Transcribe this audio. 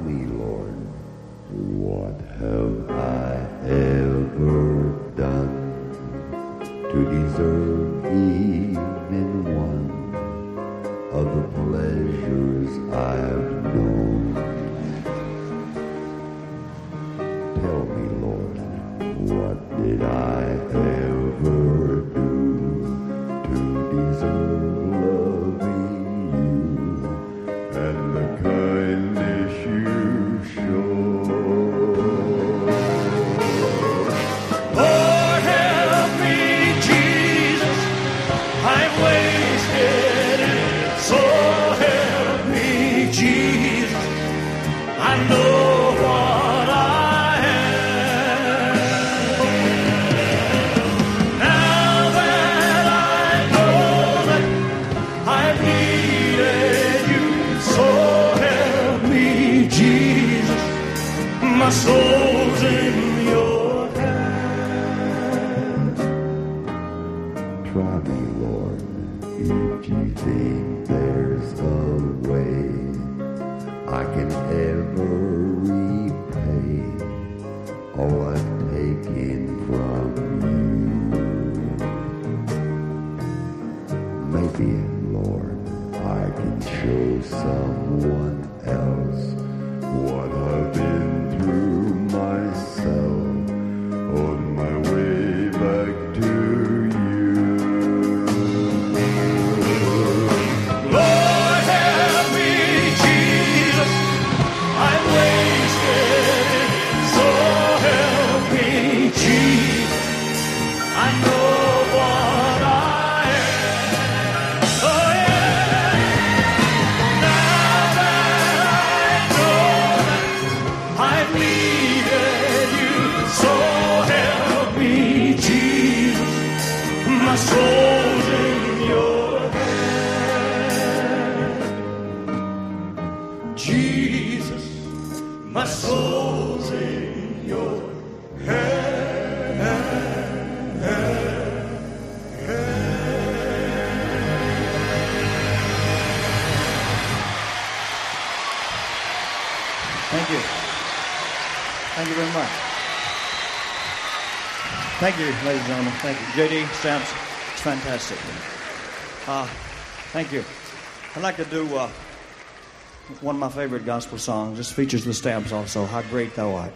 me, Lord. What have I ever done to deserve even one? soul's in your hand. Try me, Lord, if you think there's a way I can ever repay all I've taken from you. Maybe, Lord, I can show someone else what I've been. My soul's in your hand. Thank you. Thank you very much. Thank you, ladies and gentlemen. Thank you. JD Stamps, it's fantastic. Uh, thank you. I'd like to do. Uh, one of my favorite gospel songs. This features the stamps also. How great thou art.